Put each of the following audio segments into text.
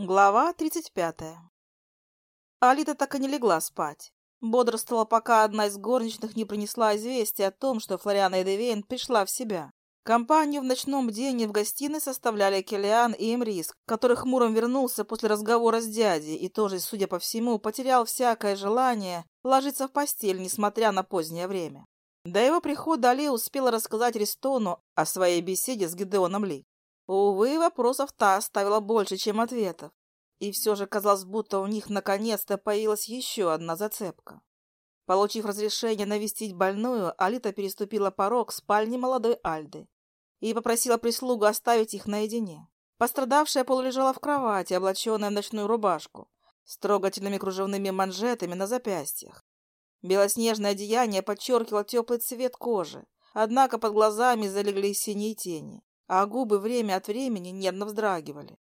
Глава 35. Алита так и не легла спать. Бодрствовала, пока одна из горничных не принесла известие о том, что Флориана Эдевейн пришла в себя. Компанию в ночном бдении в гостиной составляли Келлиан и Эмрис, который хмуром вернулся после разговора с дядей и тоже, судя по всему, потерял всякое желание ложиться в постель, несмотря на позднее время. До его прихода Али успела рассказать Ристону о своей беседе с Гидеоном Ли. Увы, вопросов та оставила больше, чем ответов. И все же казалось, будто у них наконец-то появилась еще одна зацепка. Получив разрешение навестить больную, Алита переступила порог спальни молодой Альды и попросила прислугу оставить их наедине. Пострадавшая полулежала в кровати, облаченная в ночную рубашку, с трогательными кружевными манжетами на запястьях. Белоснежное одеяние подчеркивало теплый цвет кожи, однако под глазами залегли синие тени а губы время от времени нервно вздрагивали.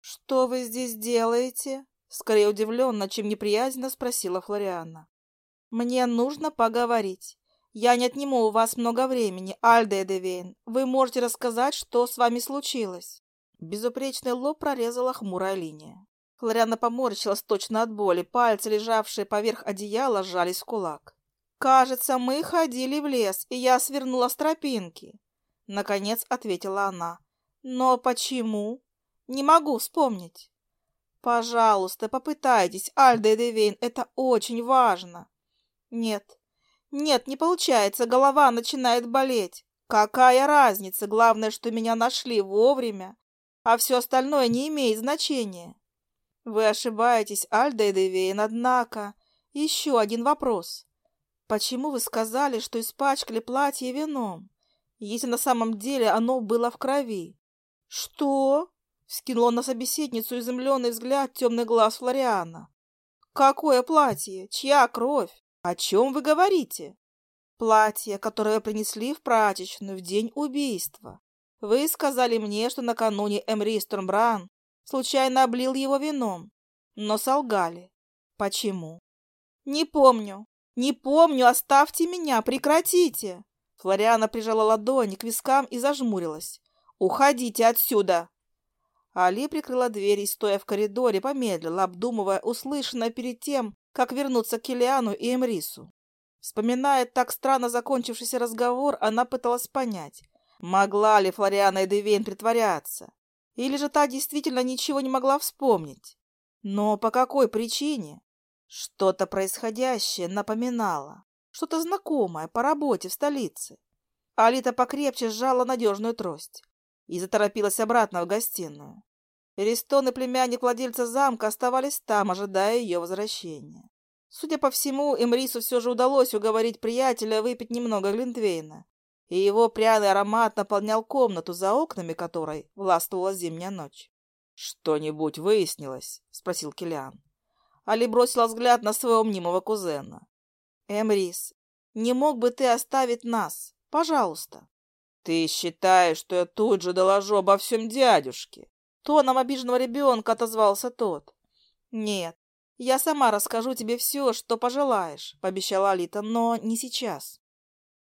«Что вы здесь делаете?» Скорее удивленно, чем неприязненно спросила Флорианна. «Мне нужно поговорить. Я не отниму у вас много времени, Альда Эдевейн. Вы можете рассказать, что с вами случилось?» Безупречный лоб прорезала хмурая линия. Флорианна поморщилась точно от боли. Пальцы, лежавшие поверх одеяла, сжались в кулак. «Кажется, мы ходили в лес, и я свернула с тропинки. Наконец ответила она. Но почему? Не могу вспомнить. Пожалуйста, попытайтесь, Альда Девейн, это очень важно. Нет, нет, не получается, голова начинает болеть. Какая разница, главное, что меня нашли вовремя, а все остальное не имеет значения. Вы ошибаетесь, Альда Девейн, однако... Еще один вопрос. Почему вы сказали, что испачкали платье вином? Если на самом деле оно было в крови. «Что?» — вскинула на собеседницу изумленный взгляд темный глаз Флориана. «Какое платье? Чья кровь? О чем вы говорите?» «Платье, которое принесли в прачечную в день убийства. Вы сказали мне, что накануне Эмри Стурмбран случайно облил его вином, но солгали. Почему?» «Не помню. Не помню. Оставьте меня. Прекратите!» Флориана прижала ладони к вискам и зажмурилась. «Уходите отсюда!» Али прикрыла дверь и, стоя в коридоре, помедлила, обдумывая услышанное перед тем, как вернуться к Килиану и Эмрису. Вспоминая так странно закончившийся разговор, она пыталась понять, могла ли Флориана Эдевейн притворяться, или же та действительно ничего не могла вспомнить. Но по какой причине? Что-то происходящее напоминало. Что-то знакомое по работе в столице. Алита покрепче сжала надежную трость и заторопилась обратно в гостиную. Ристон и племянник владельца замка оставались там, ожидая ее возвращения. Судя по всему, Эмрису все же удалось уговорить приятеля выпить немного глинтвейна, и его пряный аромат наполнял комнату, за окнами которой властвовала зимняя ночь. «Что-нибудь выяснилось?» — спросил Килиан. Али бросила взгляд на своего мнимого кузена. Эмрис, не мог бы ты оставить нас? Пожалуйста. Ты считаешь, что я тут же доложу обо всем дядюшке? Тоном обиженного ребенка отозвался тот. Нет, я сама расскажу тебе все, что пожелаешь, пообещала Алита, но не сейчас.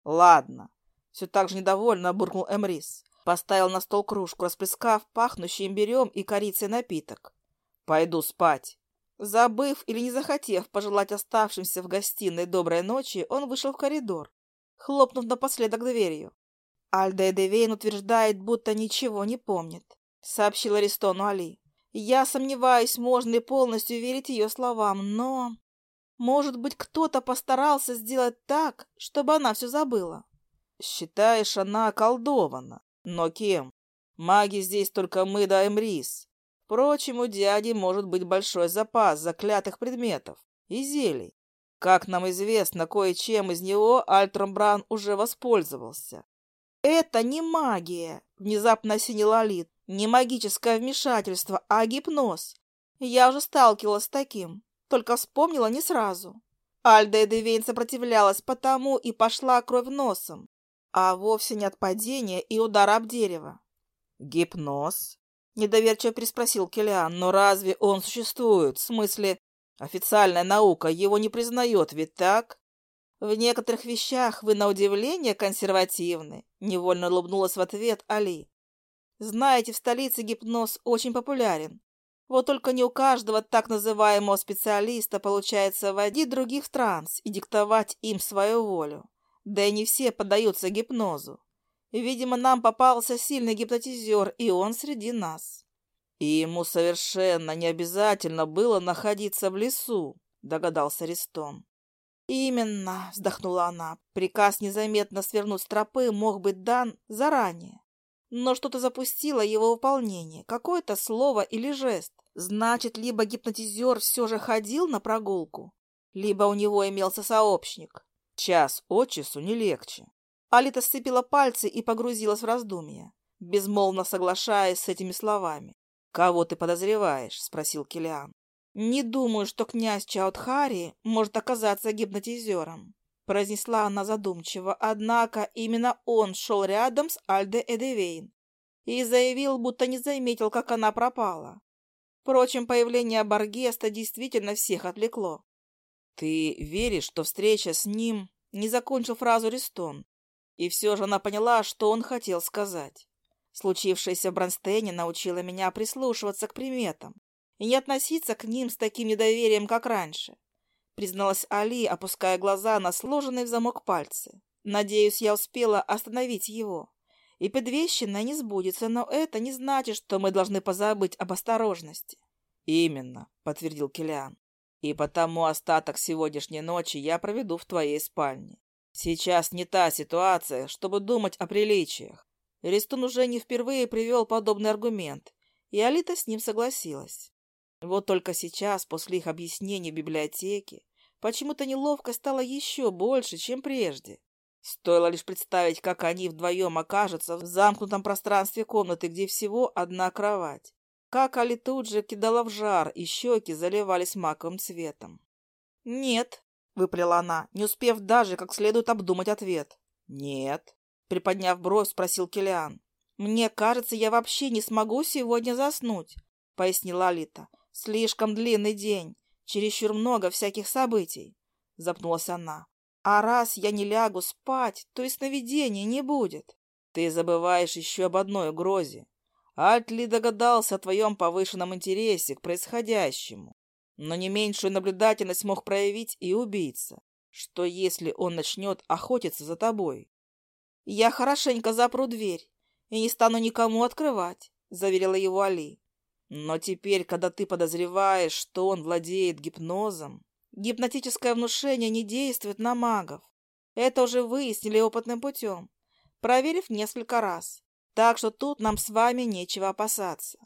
Ладно. Все так же недовольно буркнул Эмрис. Поставил на стол кружку, расплескав пахнущий имбирем и корицей напиток. Пойду спать. Забыв или не захотев пожелать оставшимся в гостиной доброй ночи, он вышел в коридор, хлопнув напоследок дверью. Альда Эдевейн утверждает, будто ничего не помнит, сообщил Аристону Али. Я сомневаюсь, можно ли полностью верить ее словам, но... Может быть, кто-то постарался сделать так, чтобы она все забыла. Считаешь, она околдована. Но кем? Маги здесь только мы да Эмрис. Впрочем, у дяди может быть большой запас заклятых предметов и зелий. Как нам известно, кое-чем из него Альтромбран уже воспользовался. «Это не магия!» — внезапно осенила Алит. «Не магическое вмешательство, а гипноз. Я уже сталкивалась с таким, только вспомнила не сразу. Альда Эдевейн сопротивлялась, потому и пошла кровь носом, а вовсе не от падения и удара об дерево». «Гипноз?» Недоверчиво переспросил Келиан. Но разве он существует? В смысле, официальная наука его не признает, ведь так? В некоторых вещах вы на удивление консервативны. Невольно улыбнулась в ответ Али. Знаете, в столице гипноз очень популярен. Вот только не у каждого так называемого специалиста получается вводить других в транс и диктовать им свою волю. Да и не все поддаются гипнозу. Видимо, нам попался сильный гипнотизер, и он среди нас. И ему совершенно не обязательно было находиться в лесу, догадался Ристон. «Именно», — вздохнула она, — «приказ незаметно свернуть с тропы мог быть дан заранее. Но что-то запустило его выполнение, какое-то слово или жест. Значит, либо гипнотизер все же ходил на прогулку, либо у него имелся сообщник. Час от часу не легче. Алита сцепила пальцы и погрузилась в раздумья, безмолвно соглашаясь с этими словами. «Кого ты подозреваешь?» — спросил Килиан. «Не думаю, что князь Чаудхари может оказаться гипнотизером», — произнесла она задумчиво, однако именно он шел рядом с Альде Эдевейн и заявил, будто не заметил, как она пропала. Впрочем, появление Баргеста действительно всех отвлекло. «Ты веришь, что встреча с ним...» Не закончил фразу Ристон, и все же она поняла, что он хотел сказать. Случившееся в Бронстейне научило меня прислушиваться к приметам и не относиться к ним с таким недоверием, как раньше, призналась Али, опуская глаза на сложенные в замок пальцы. Надеюсь, я успела остановить его. И предвещенное не сбудется, но это не значит, что мы должны позабыть об осторожности. Именно, подтвердил Килиан. И потому остаток сегодняшней ночи я проведу в твоей спальне. Сейчас не та ситуация, чтобы думать о приличиях. Ристун уже не впервые привел подобный аргумент, и Алита с ним согласилась. Вот только сейчас, после их объяснений в библиотеке, почему-то неловко стало еще больше, чем прежде. Стоило лишь представить, как они вдвоем окажутся в замкнутом пространстве комнаты, где всего одна кровать. Как Али тут же кидала в жар, и щеки заливались маковым цветом. «Нет», — выплела она, не успев даже как следует обдумать ответ. «Нет», — приподняв бровь, спросил Килиан. «Мне кажется, я вообще не смогу сегодня заснуть», — пояснила Алита. Слишком длинный день, чересчур много всяких событий, — запнулась она. А раз я не лягу спать, то и сновидения не будет. Ты забываешь еще об одной угрозе. Альтли догадался о твоем повышенном интересе к происходящему, но не меньшую наблюдательность мог проявить и убийца. Что если он начнет охотиться за тобой? Я хорошенько запру дверь и не стану никому открывать, — заверила его Али. Но теперь, когда ты подозреваешь, что он владеет гипнозом, гипнотическое внушение не действует на магов. Это уже выяснили опытным путем, проверив несколько раз. Так что тут нам с вами нечего опасаться.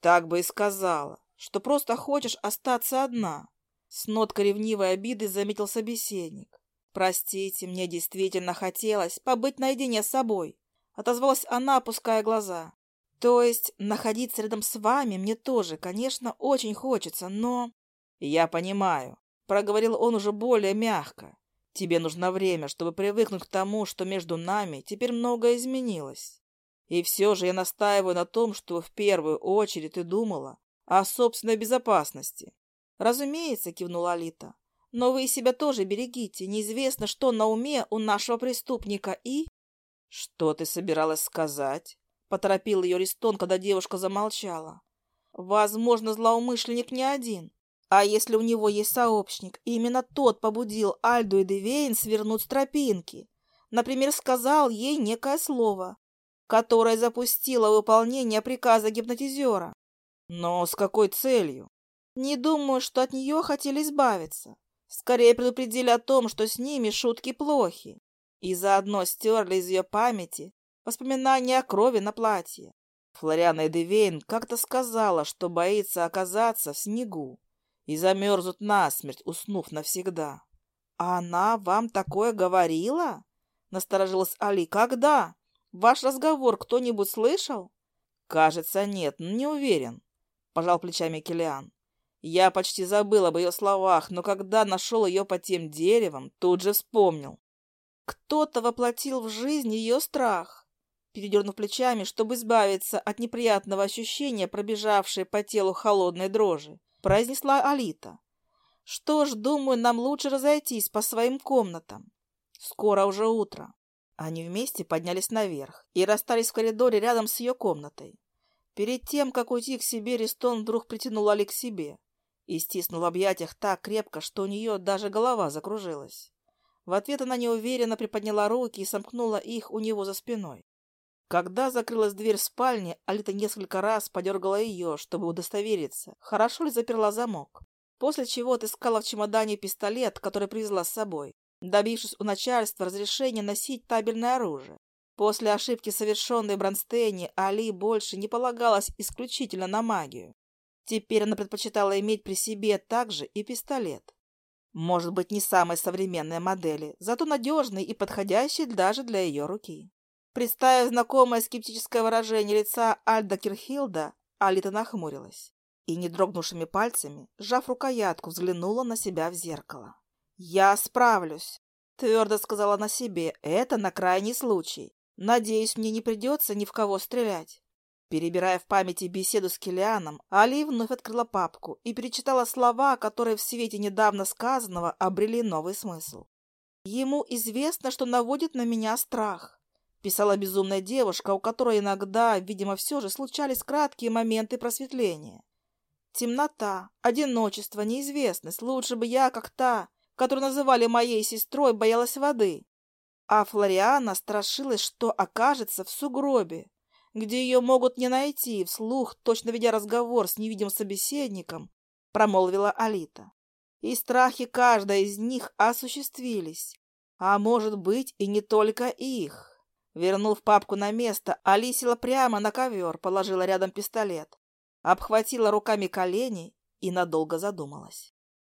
Так бы и сказала, что просто хочешь остаться одна. С ноткой ревнивой обиды заметил собеседник. «Простите, мне действительно хотелось побыть наедине с собой», — отозвалась она, опуская глаза. То есть находиться рядом с вами мне тоже, конечно, очень хочется, но... Я понимаю, проговорил он уже более мягко. Тебе нужно время, чтобы привыкнуть к тому, что между нами теперь многое изменилось. И все же я настаиваю на том, что в первую очередь ты думала о собственной безопасности. Разумеется, кивнула Алита. Но вы себя тоже берегите. Неизвестно, что на уме у нашего преступника и... Что ты собиралась сказать? Поторопил ее Ристон, когда девушка замолчала. Возможно, злоумышленник не один. А если у него есть сообщник, именно тот побудил Альду и Девейн свернуть с тропинки. Например, сказал ей некое слово, которое запустило выполнение приказа гипнотизера. Но с какой целью? Не думаю, что от нее хотели избавиться. Скорее предупредили о том, что с ними шутки плохи. И заодно стерли из ее памяти Воспоминания о крови на платье. Флориана Эдевейн как-то сказала, что боится оказаться в снегу и замерзнут насмерть, уснув навсегда. «А она вам такое говорила?» — насторожилась Али. «Когда? Ваш разговор кто-нибудь слышал?» «Кажется, нет, не уверен», — пожал плечами Килиан. Я почти забыл об ее словах, но когда нашел ее под тем деревом, тут же вспомнил. Кто-то воплотил в жизнь ее страх передернув плечами, чтобы избавиться от неприятного ощущения, пробежавшей по телу холодной дрожи, произнесла Алита. «Что ж, думаю, нам лучше разойтись по своим комнатам. Скоро уже утро». Они вместе поднялись наверх и расстались в коридоре рядом с ее комнатой. Перед тем, как уйти к себе, Ристон вдруг притянул Али к себе и стиснул в объятиях так крепко, что у нее даже голова закружилась. В ответ она неуверенно приподняла руки и сомкнула их у него за спиной. Когда закрылась дверь спальни, Алита несколько раз подергала ее, чтобы удостовериться, хорошо ли заперла замок, после чего отыскала в чемодане пистолет, который привезла с собой, добившись у начальства разрешения носить табельное оружие. После ошибки, совершенной в Бронстейне, Али больше не полагалась исключительно на магию. Теперь она предпочитала иметь при себе также и пистолет. Может быть, не самой современной модели, зато надежный и подходящий даже для ее руки. Представив знакомое скептическое выражение лица Альда Кирхилда, Алита нахмурилась и, не дрогнувшими пальцами, сжав рукоятку, взглянула на себя в зеркало. «Я справлюсь», — твердо сказала она себе, — «это на крайний случай. Надеюсь, мне не придется ни в кого стрелять». Перебирая в памяти беседу с Килианом, Али вновь открыла папку и перечитала слова, которые в свете недавно сказанного обрели новый смысл. «Ему известно, что наводит на меня страх писала безумная девушка, у которой иногда, видимо, все же случались краткие моменты просветления. Темнота, одиночество, неизвестность. Лучше бы я, как та, которую называли моей сестрой, боялась воды. А Флориана страшилась, что окажется в сугробе, где ее могут не найти, вслух, точно ведя разговор с невидимым собеседником, промолвила Алита. И страхи каждой из них осуществились, а может быть и не только их. Вернув папку на место, Али прямо на ковер, положила рядом пистолет, обхватила руками колени и надолго задумалась.